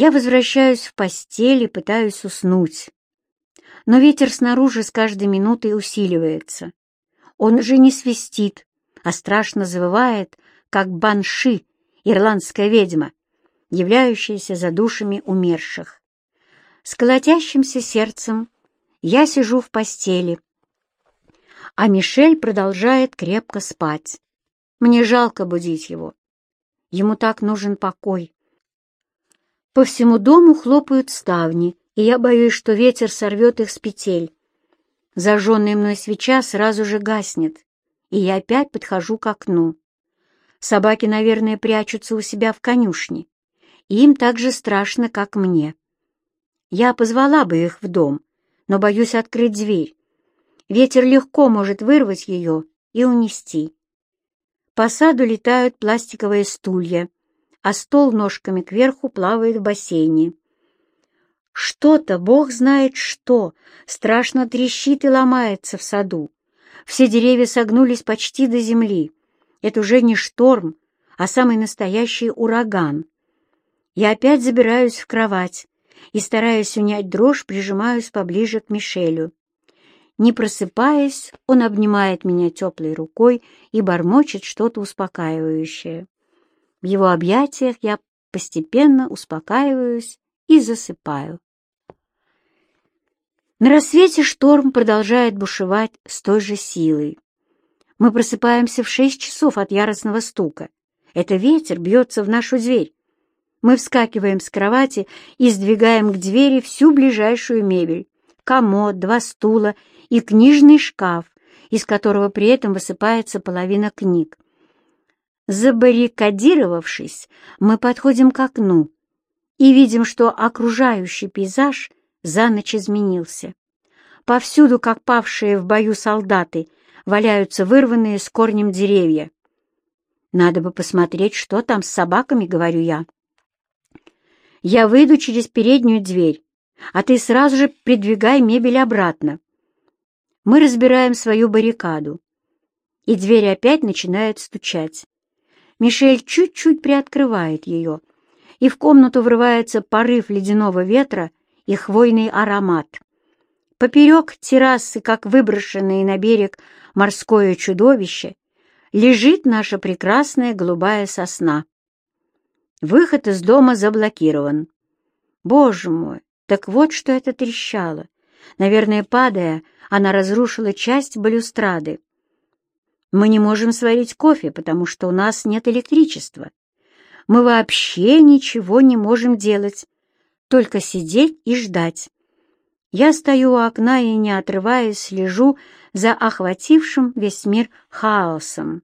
Я возвращаюсь в постель и пытаюсь уснуть. Но ветер снаружи с каждой минутой усиливается. Он уже не свистит, а страшно завывает, как банши, ирландская ведьма, являющаяся за душами умерших. С колотящимся сердцем я сижу в постели, а Мишель продолжает крепко спать. Мне жалко будить его. Ему так нужен покой. По всему дому хлопают ставни, и я боюсь, что ветер сорвет их с петель. Зажженная мной свеча сразу же гаснет, и я опять подхожу к окну. Собаки, наверное, прячутся у себя в конюшне, и им так же страшно, как мне. Я позвала бы их в дом, но боюсь открыть дверь. Ветер легко может вырвать ее и унести. По саду летают пластиковые стулья, а стол ножками кверху плавает в бассейне. Что-то, бог знает что, страшно трещит и ломается в саду. Все деревья согнулись почти до земли. Это уже не шторм, а самый настоящий ураган. Я опять забираюсь в кровать и, стараясь унять дрожь, прижимаюсь поближе к Мишелю. Не просыпаясь, он обнимает меня теплой рукой и бормочет что-то успокаивающее. В его объятиях я постепенно успокаиваюсь и засыпаю. На рассвете шторм продолжает бушевать с той же силой. Мы просыпаемся в шесть часов от яростного стука. Это ветер бьется в нашу дверь. Мы вскакиваем с кровати и сдвигаем к двери всю ближайшую мебель. Комод, два стула и книжный шкаф, из которого при этом высыпается половина книг. Забаррикадировавшись, мы подходим к окну и видим, что окружающий пейзаж за ночь изменился. Повсюду, как павшие в бою солдаты, валяются вырванные с корнем деревья. «Надо бы посмотреть, что там с собаками», — говорю я. «Я выйду через переднюю дверь, а ты сразу же придвигай мебель обратно. Мы разбираем свою баррикаду, и дверь опять начинает стучать. Мишель чуть-чуть приоткрывает ее, и в комнату врывается порыв ледяного ветра и хвойный аромат. Поперек террасы, как выброшенное на берег морское чудовище, лежит наша прекрасная голубая сосна. Выход из дома заблокирован. Боже мой, так вот что это трещало. Наверное, падая, она разрушила часть балюстрады. Мы не можем сварить кофе, потому что у нас нет электричества. Мы вообще ничего не можем делать, только сидеть и ждать. Я стою у окна и, не отрываясь, слежу за охватившим весь мир хаосом.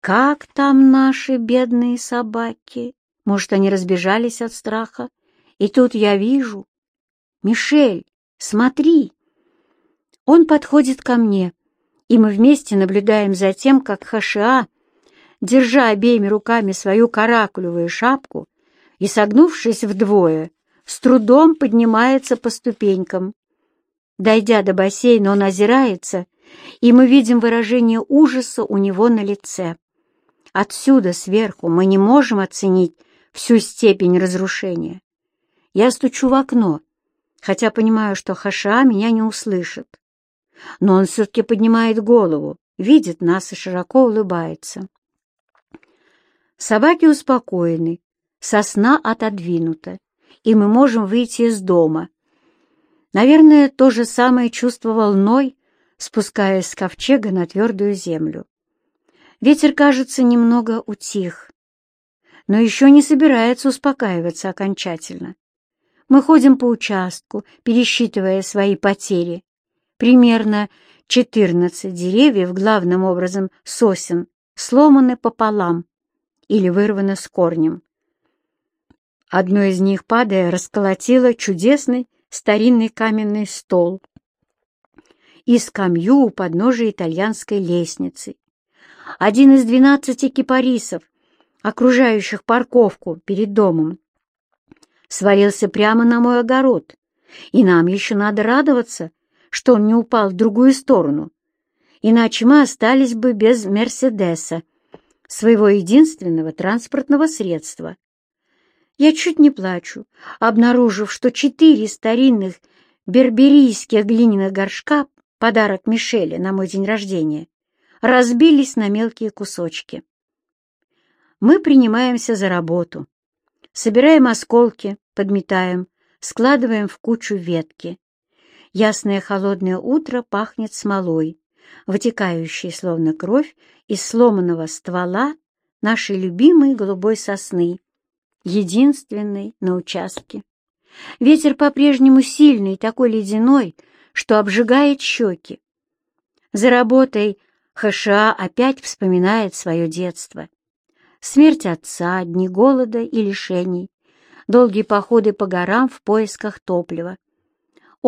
Как там наши бедные собаки? Может, они разбежались от страха? И тут я вижу. Мишель, смотри! Он подходит ко мне, и мы вместе наблюдаем за тем, как Хашиа, держа обеими руками свою каракулевую шапку и согнувшись вдвое, с трудом поднимается по ступенькам. Дойдя до бассейна, он озирается, и мы видим выражение ужаса у него на лице. Отсюда, сверху, мы не можем оценить всю степень разрушения. Я стучу в окно, хотя понимаю, что Хаша меня не услышит но он все-таки поднимает голову, видит нас и широко улыбается. Собаки успокоены, сосна отодвинута, и мы можем выйти из дома. Наверное, то же самое чувствовал Ной, спускаясь с ковчега на твердую землю. Ветер, кажется, немного утих, но еще не собирается успокаиваться окончательно. Мы ходим по участку, пересчитывая свои потери, Примерно 14 деревьев, главным образом сосен, сломаны пополам или вырваны с корнем. Одно из них, падая, расколотило чудесный старинный каменный стол и скамью у подножия итальянской лестницы. Один из двенадцати кипарисов, окружающих парковку перед домом, свалился прямо на мой огород, и нам еще надо радоваться, что он не упал в другую сторону, иначе мы остались бы без «Мерседеса», своего единственного транспортного средства. Я чуть не плачу, обнаружив, что четыре старинных берберийских глиняных горшка, подарок Мишеле на мой день рождения, разбились на мелкие кусочки. Мы принимаемся за работу. Собираем осколки, подметаем, складываем в кучу ветки. Ясное холодное утро пахнет смолой, вытекающей словно кровь из сломанного ствола нашей любимой голубой сосны, единственной на участке. Ветер по-прежнему сильный, такой ледяной, что обжигает щеки. За работой ХША опять вспоминает свое детство. Смерть отца, дни голода и лишений, долгие походы по горам в поисках топлива.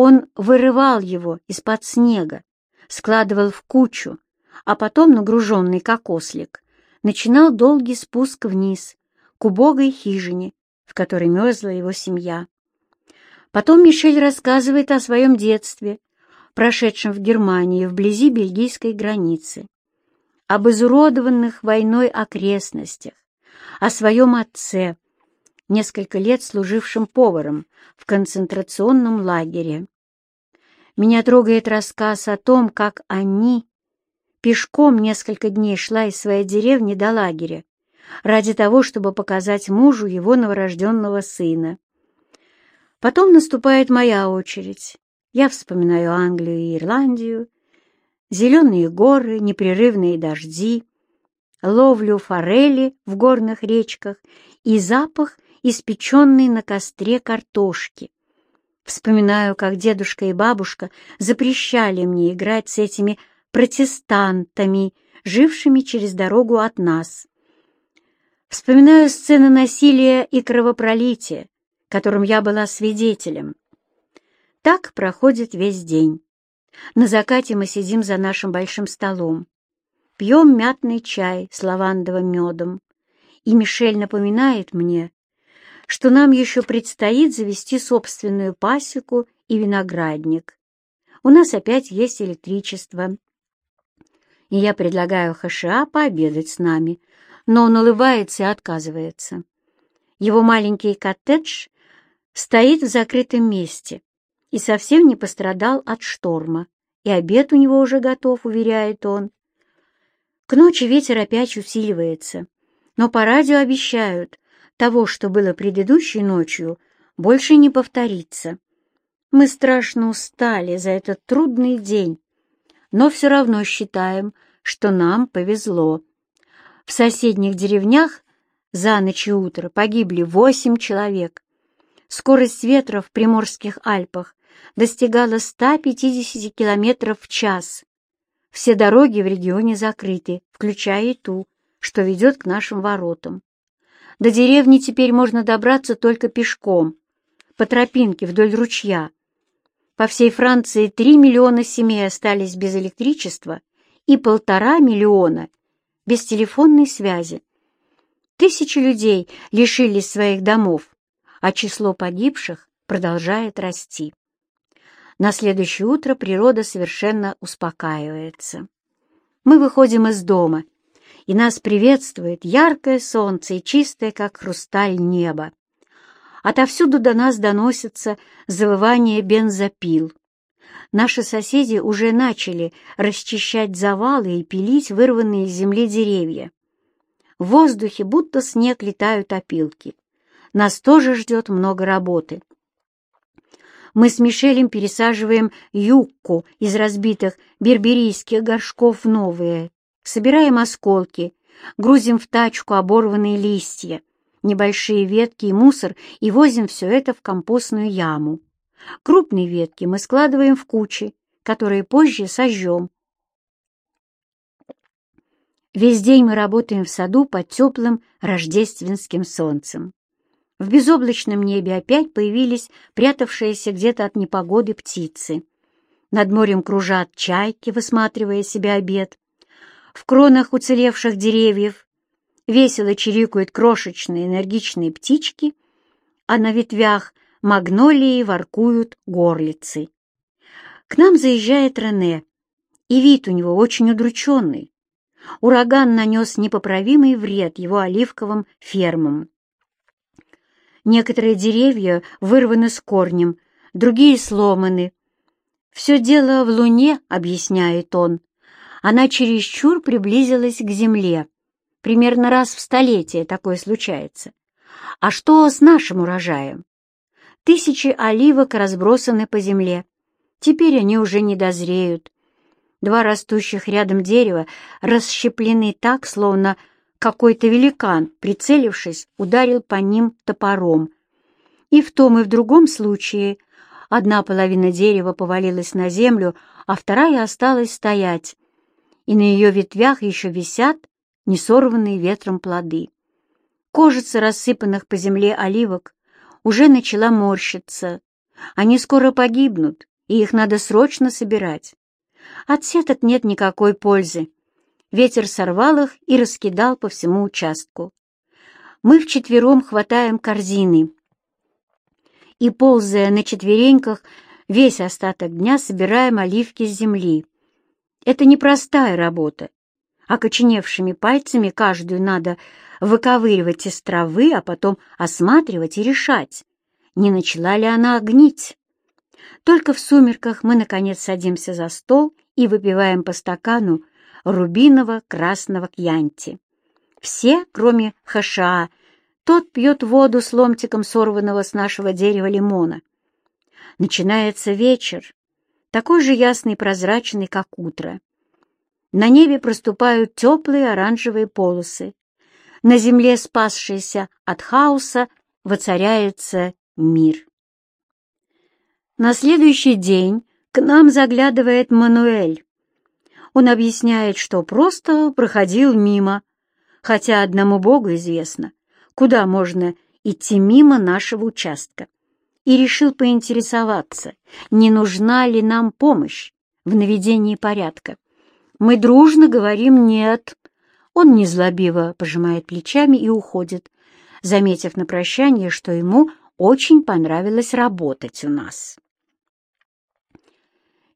Он вырывал его из-под снега, складывал в кучу, а потом, нагруженный как ослик, начинал долгий спуск вниз, к убогой хижине, в которой мерзла его семья. Потом Мишель рассказывает о своем детстве, прошедшем в Германии вблизи бельгийской границы, об изуродованных войной окрестностях, о своем отце, несколько лет служившем поваром в концентрационном лагере. Меня трогает рассказ о том, как они пешком несколько дней шла из своей деревни до лагеря ради того, чтобы показать мужу его новорожденного сына. Потом наступает моя очередь. Я вспоминаю Англию и Ирландию, зеленые горы, непрерывные дожди, ловлю форели в горных речках и запах испеченной на костре картошки. Вспоминаю, как дедушка и бабушка запрещали мне играть с этими протестантами, жившими через дорогу от нас. Вспоминаю сцены насилия и кровопролития, которым я была свидетелем. Так проходит весь день. На закате мы сидим за нашим большим столом, пьем мятный чай с лавандовым медом, и Мишель напоминает мне, что нам еще предстоит завести собственную пасеку и виноградник. У нас опять есть электричество. И я предлагаю ХША пообедать с нами, но он улыбается и отказывается. Его маленький коттедж стоит в закрытом месте и совсем не пострадал от шторма, и обед у него уже готов, уверяет он. К ночи ветер опять усиливается, но по радио обещают, того, что было предыдущей ночью, больше не повторится. Мы страшно устали за этот трудный день, но все равно считаем, что нам повезло. В соседних деревнях за ночь и утро погибли восемь человек. Скорость ветра в Приморских Альпах достигала 150 км в час. Все дороги в регионе закрыты, включая и ту, что ведет к нашим воротам. До деревни теперь можно добраться только пешком, по тропинке вдоль ручья. По всей Франции три миллиона семей остались без электричества и полтора миллиона без телефонной связи. Тысячи людей лишились своих домов, а число погибших продолжает расти. На следующее утро природа совершенно успокаивается. Мы выходим из дома — и нас приветствует яркое солнце и чистое, как хрусталь, небо. Отовсюду до нас доносится завывание бензопил. Наши соседи уже начали расчищать завалы и пилить вырванные из земли деревья. В воздухе будто снег летают опилки. Нас тоже ждет много работы. Мы с Мишелем пересаживаем юбку из разбитых берберийских горшков новые, Собираем осколки, грузим в тачку оборванные листья, небольшие ветки и мусор и возим все это в компостную яму. Крупные ветки мы складываем в кучи, которые позже сожжем. Весь день мы работаем в саду под теплым рождественским солнцем. В безоблачном небе опять появились прятавшиеся где-то от непогоды птицы. Над морем кружат чайки, высматривая себе обед. В кронах уцелевших деревьев весело чирикают крошечные энергичные птички, а на ветвях магнолии воркуют горлицы. К нам заезжает Рене, и вид у него очень удрученный. Ураган нанес непоправимый вред его оливковым фермам. Некоторые деревья вырваны с корнем, другие сломаны. «Все дело в луне», — объясняет он. Она чересчур приблизилась к земле. Примерно раз в столетие такое случается. А что с нашим урожаем? Тысячи оливок разбросаны по земле. Теперь они уже не дозреют. Два растущих рядом дерева расщеплены так, словно какой-то великан, прицелившись, ударил по ним топором. И в том и в другом случае одна половина дерева повалилась на землю, а вторая осталась стоять, и на ее ветвях еще висят несорванные ветром плоды. Кожица рассыпанных по земле оливок уже начала морщиться. Они скоро погибнут, и их надо срочно собирать. От сеток нет никакой пользы. Ветер сорвал их и раскидал по всему участку. Мы вчетвером хватаем корзины и, ползая на четвереньках, весь остаток дня собираем оливки с земли. Это непростая работа. Окоченевшими пальцами каждую надо выковыривать из травы, а потом осматривать и решать, не начала ли она гнить. Только в сумерках мы, наконец, садимся за стол и выпиваем по стакану рубиново-красного кьянти. Все, кроме Хаша, тот пьет воду с ломтиком сорванного с нашего дерева лимона. Начинается вечер, такой же ясный и прозрачный, как утро. На небе проступают теплые оранжевые полосы. На земле, спасшейся от хаоса, воцаряется мир. На следующий день к нам заглядывает Мануэль. Он объясняет, что просто проходил мимо, хотя одному Богу известно, куда можно идти мимо нашего участка, и решил поинтересоваться, не нужна ли нам помощь в наведении порядка. Мы дружно говорим «нет». Он незлобиво пожимает плечами и уходит, заметив на прощание, что ему очень понравилось работать у нас.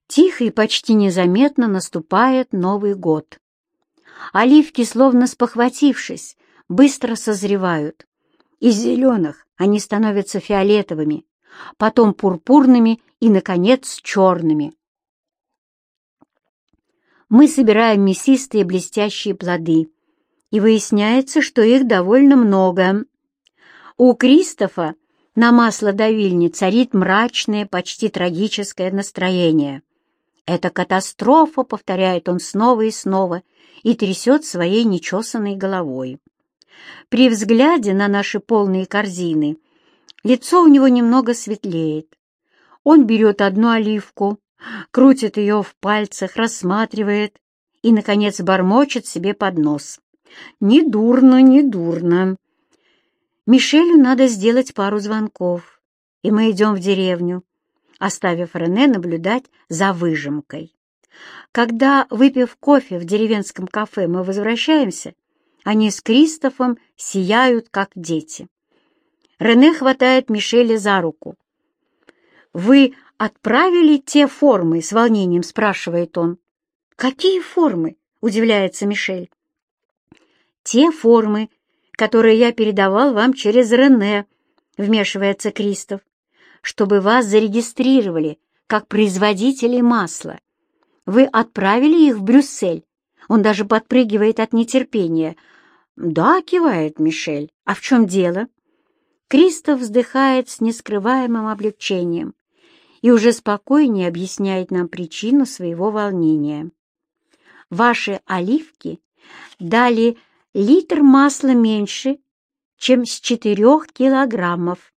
Тихо и почти незаметно наступает Новый год. Оливки, словно спохватившись, быстро созревают. Из зеленых они становятся фиолетовыми, потом пурпурными и, наконец, черными. Мы собираем мясистые блестящие плоды, и выясняется, что их довольно много. У Кристофа на маслодавильне царит мрачное, почти трагическое настроение. «Это катастрофа», — повторяет он снова и снова, и трясет своей нечесанной головой. При взгляде на наши полные корзины лицо у него немного светлеет. Он берет одну оливку, крутит ее в пальцах, рассматривает и, наконец, бормочет себе под нос. «Не дурно, не дурно». Мишелю надо сделать пару звонков, и мы идем в деревню оставив Рене наблюдать за выжимкой. Когда, выпив кофе в деревенском кафе, мы возвращаемся, они с Кристофом сияют, как дети. Рене хватает Мишеля за руку. «Вы отправили те формы?» — с волнением спрашивает он. «Какие формы?» — удивляется Мишель. «Те формы, которые я передавал вам через Рене», — вмешивается Кристоф чтобы вас зарегистрировали как производители масла. Вы отправили их в Брюссель. Он даже подпрыгивает от нетерпения. «Да», — кивает Мишель. «А в чем дело?» Кристоф вздыхает с нескрываемым облегчением и уже спокойнее объясняет нам причину своего волнения. Ваши оливки дали литр масла меньше, чем с четырех килограммов.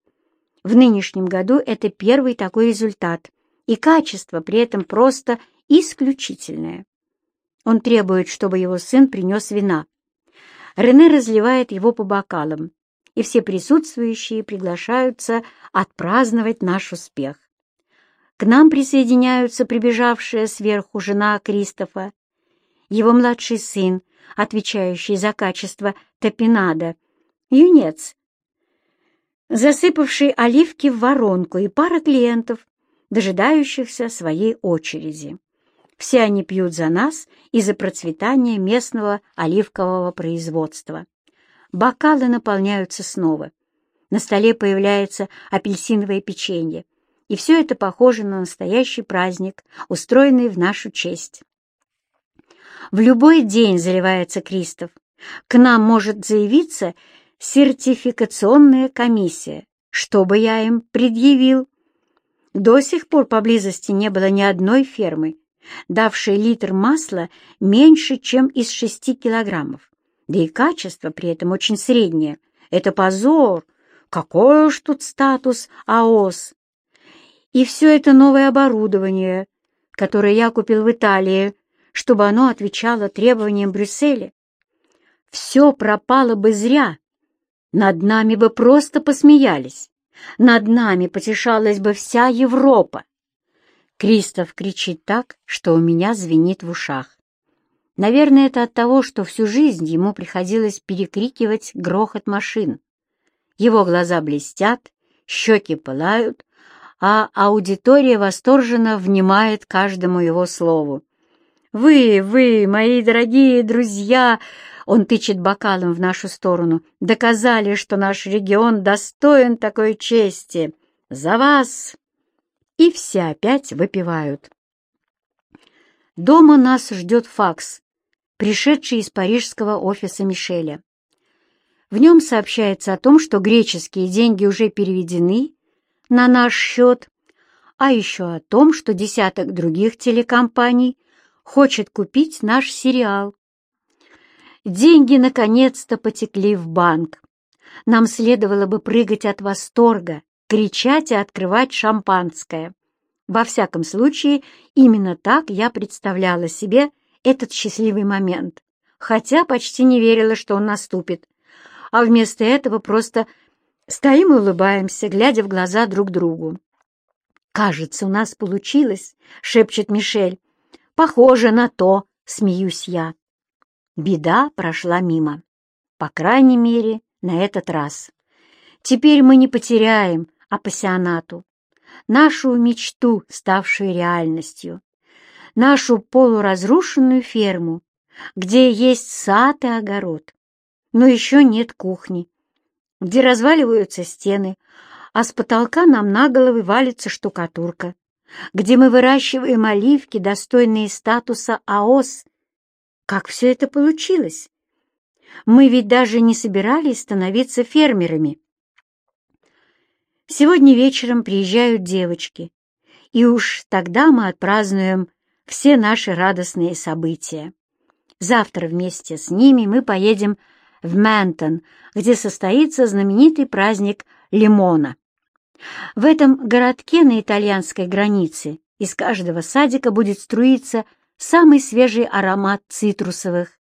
В нынешнем году это первый такой результат, и качество при этом просто исключительное. Он требует, чтобы его сын принес вина. Рене разливает его по бокалам, и все присутствующие приглашаются отпраздновать наш успех. К нам присоединяются прибежавшая сверху жена Кристофа, его младший сын, отвечающий за качество топинада, юнец, засыпавший оливки в воронку, и пара клиентов, дожидающихся своей очереди. Все они пьют за нас и за процветание местного оливкового производства. Бокалы наполняются снова. На столе появляется апельсиновое печенье. И все это похоже на настоящий праздник, устроенный в нашу честь. В любой день заливается Кристоф. К нам может заявиться сертификационная комиссия, чтобы я им предъявил. До сих пор поблизости не было ни одной фермы, давшей литр масла меньше, чем из шести килограммов. Да и качество при этом очень среднее. Это позор! Какой уж тут статус АОС! И все это новое оборудование, которое я купил в Италии, чтобы оно отвечало требованиям Брюсселя. Все пропало бы зря. Над нами бы просто посмеялись. Над нами потешалась бы вся Европа. Кристоф кричит так, что у меня звенит в ушах. Наверное, это от того, что всю жизнь ему приходилось перекрикивать грохот машин. Его глаза блестят, щеки пылают, а аудитория восторженно внимает каждому его слову. «Вы, вы, мои дорогие друзья!» Он тычет бокалом в нашу сторону. «Доказали, что наш регион достоин такой чести! За вас!» И все опять выпивают. Дома нас ждет факс, пришедший из парижского офиса Мишеля. В нем сообщается о том, что греческие деньги уже переведены на наш счет, а еще о том, что десяток других телекомпаний хочет купить наш сериал. Деньги наконец-то потекли в банк. Нам следовало бы прыгать от восторга, кричать и открывать шампанское. Во всяком случае, именно так я представляла себе этот счастливый момент, хотя почти не верила, что он наступит. А вместо этого просто стоим и улыбаемся, глядя в глаза друг другу. «Кажется, у нас получилось», — шепчет Мишель. «Похоже на то», — смеюсь я. Беда прошла мимо. По крайней мере, на этот раз. Теперь мы не потеряем апассионату, нашу мечту, ставшую реальностью, нашу полуразрушенную ферму, где есть сад и огород, но еще нет кухни, где разваливаются стены, а с потолка нам на головы валится штукатурка, где мы выращиваем оливки, достойные статуса АОС. Как все это получилось? Мы ведь даже не собирались становиться фермерами. Сегодня вечером приезжают девочки, и уж тогда мы отпразднуем все наши радостные события. Завтра вместе с ними мы поедем в Мэнтон, где состоится знаменитый праздник лимона. В этом городке на итальянской границе из каждого садика будет струиться самый свежий аромат цитрусовых,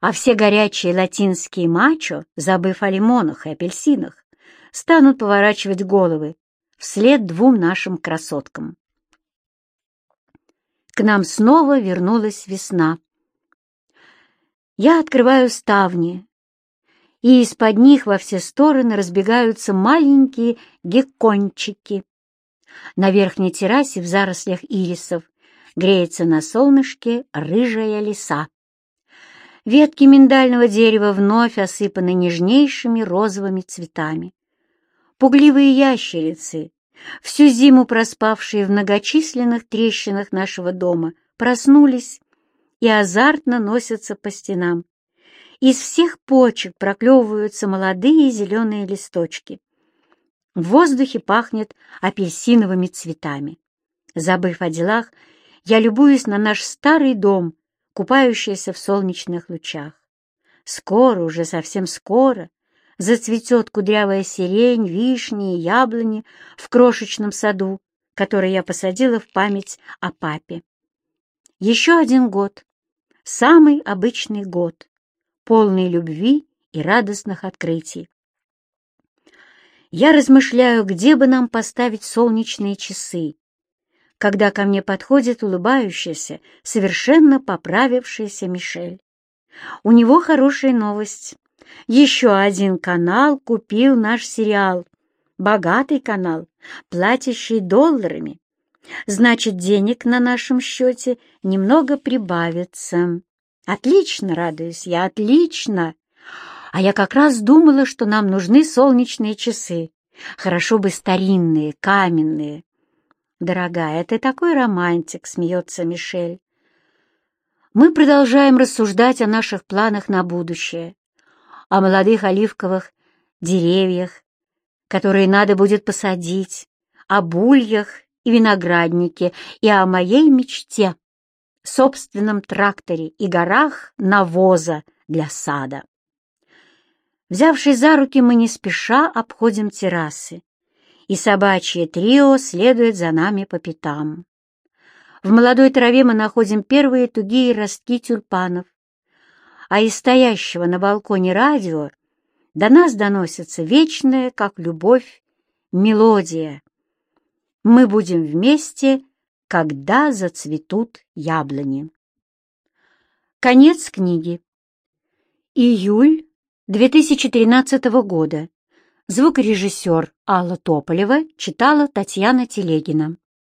а все горячие латинские мачо, забыв о лимонах и апельсинах, станут поворачивать головы вслед двум нашим красоткам. К нам снова вернулась весна. Я открываю ставни, и из-под них во все стороны разбегаются маленькие геккончики. На верхней террасе в зарослях ирисов греется на солнышке рыжая лиса. Ветки миндального дерева вновь осыпаны нежнейшими розовыми цветами. Пугливые ящерицы, всю зиму проспавшие в многочисленных трещинах нашего дома, проснулись и азартно носятся по стенам. Из всех почек проклевываются молодые зеленые листочки. В воздухе пахнет апельсиновыми цветами. Забыв о делах, я любуюсь на наш старый дом, купающийся в солнечных лучах. Скоро, уже совсем скоро, зацветет кудрявая сирень, вишни и яблони в крошечном саду, который я посадила в память о папе. Еще один год, самый обычный год, полный любви и радостных открытий. Я размышляю, где бы нам поставить солнечные часы, когда ко мне подходит улыбающаяся, совершенно поправившаяся Мишель. У него хорошая новость. Еще один канал купил наш сериал. Богатый канал, платящий долларами. Значит, денег на нашем счете немного прибавится. Отлично, радуюсь я, отлично. А я как раз думала, что нам нужны солнечные часы. Хорошо бы старинные, каменные. Дорогая, ты такой романтик, смеется Мишель. Мы продолжаем рассуждать о наших планах на будущее, о молодых оливковых деревьях, которые надо будет посадить, о бульях и винограднике и о моей мечте, собственном тракторе и горах навоза для сада. Взявшись за руки, мы не спеша обходим террасы, и собачье трио следует за нами по пятам. В молодой траве мы находим первые тугие ростки тюльпанов, а из стоящего на балконе радио до нас доносится вечная, как любовь, мелодия. Мы будем вместе, когда зацветут яблони. Конец книги. Июль 2013 года. Звукорежиссер Алла Тополева читала Татьяна Телегина.